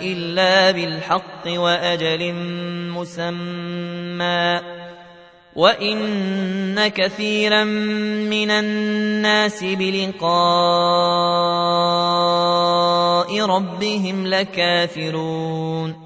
الا بالحق واجل مسمى وان كثيرا من الناس بلقاء ربهم لكافرون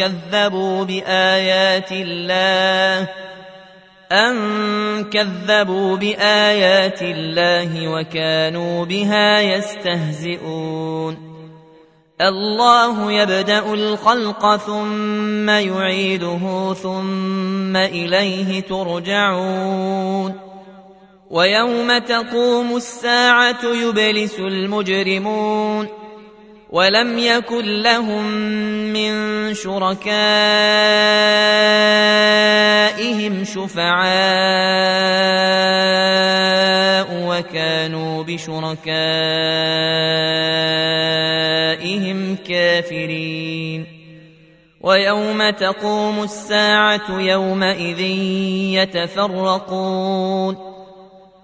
كذبوا بآيات الله أن كذبوا بآيات الله وكانوا بها يستهزئون. الله يبدأ الخلق ثم يعيده ثم إليه ترجعون. ويوم تقوم الساعة يبلس المجرمون. ولم يكن لهم من شركائهم شفعاء وكانوا بشركائهم كافرين. ويوم تقوم الساعة يومئذ يتفرقون.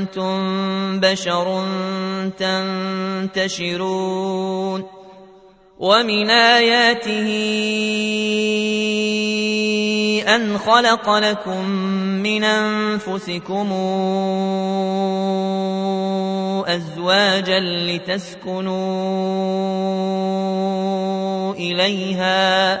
أنتم بشر تنتشرون ومن آياته أن خلق لكم من أنفسكم أزواجا لتسكنوا إليها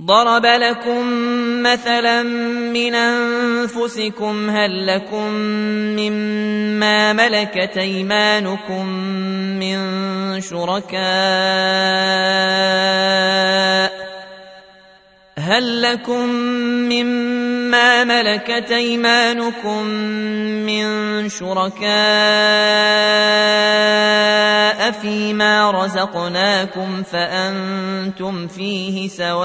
ضرب لكم مثلا من أنفسكم هل لكم مما ملكت أيمانكم من شركاء هل لكم مما ملكت أيمانكم من شركاء فيما رزقناكم فأنتم فيه سواء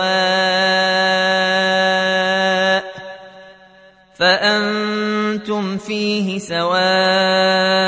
فأنتم فيه سواء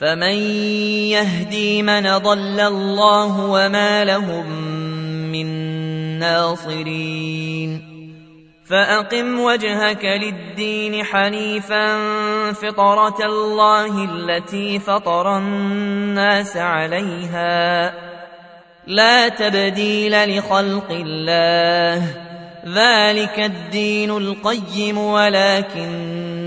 فمن يهدي من ضل الله وما لهم من ناصرين فأقم وجهك للدين حنيفا فطرة الله التي فطر الناس عليها لا تبديل لخلق الله ذلك الدين القيم ولكن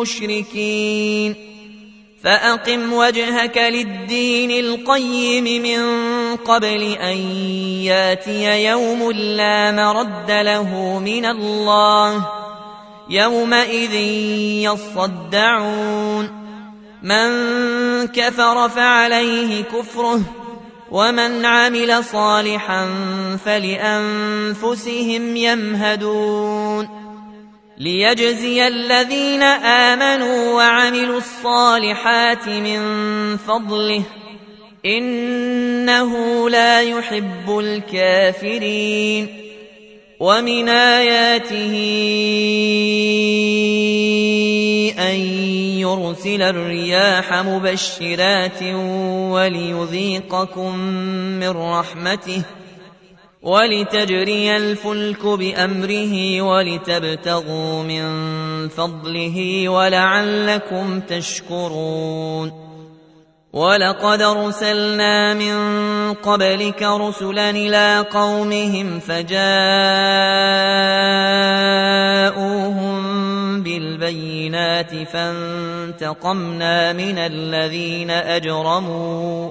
مشركين فأقم وجهك للدين القيم من قبل أن ياتي يوم لا مرد له من الله. يومئذ يصدعون. من كفر فعليه كفره ومن عمل صالحا فلأنفسهم يمهدون. ليجزي الذين آمنوا وعملوا الصالحات من فضله إنه لا يحب الكافرين ومن آياته أن يرسل الرياح مبشرات وليذيقكم من رحمته ولتجري الفلك بأمره ولتبتغوا من فضله ولعلكم تشكرون. ولقد أرسلنا من قبلك رسلا إلى قومهم فجاءوهم بالبينات فانتقمنا من الذين أجرموا.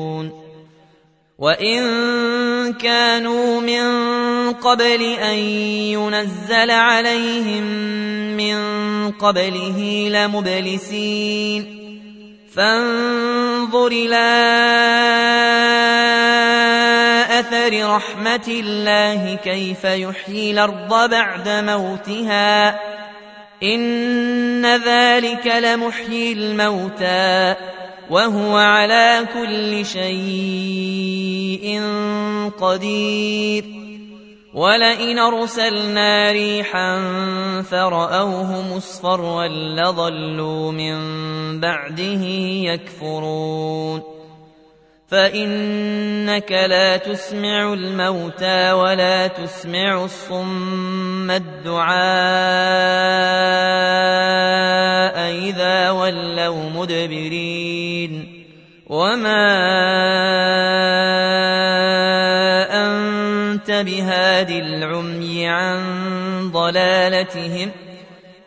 وإن كانوا من قبل أن ينزل عليهم من قبله لمبلسين فانظر إلى أثر رحمة الله كيف يحيي الأرض بعد موتها إن ذلك لمحيي الموتى وهو على كل شيء قدير. ولئن ارسلنا ريحا فرأوه مصفرا لظلوا من بعده يكفرون. فإنك لا تسمع الموتى ولا تسمع الصم الدعاء إذا ولوا مدبرين وما أنت بهاد العمي عن ضلالتهم ۖ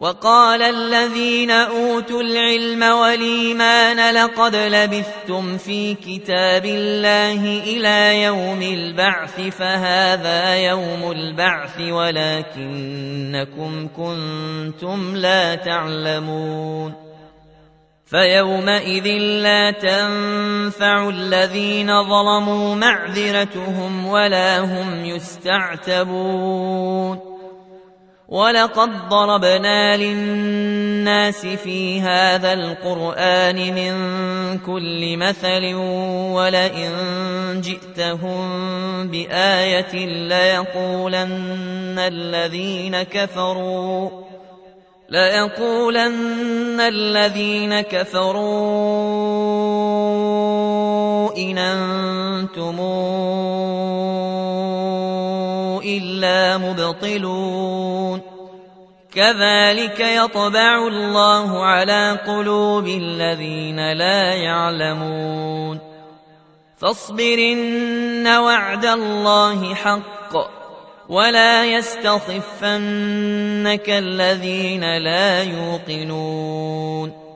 وقال الذين أوتوا العلم والإيمان لقد لبثتم في كتاب الله إلى يوم البعث فهذا يوم البعث ولكنكم كنتم لا تعلمون فيومئذ لا تنفع الذين ظلموا معذرتهم ولا هم يستعتبون ولقد ضربنا للناس في هذا القرآن من كل مثل ولئن جئتهم بآية ليقولن الذين كفروا ليقولن الذين كفروا إن أنتم إلا مبطلون كذلك يطبع الله على قلوب الذين لا يعلمون فاصبرن وعد الله حق ولا يستخفنك الذين لا يوقنون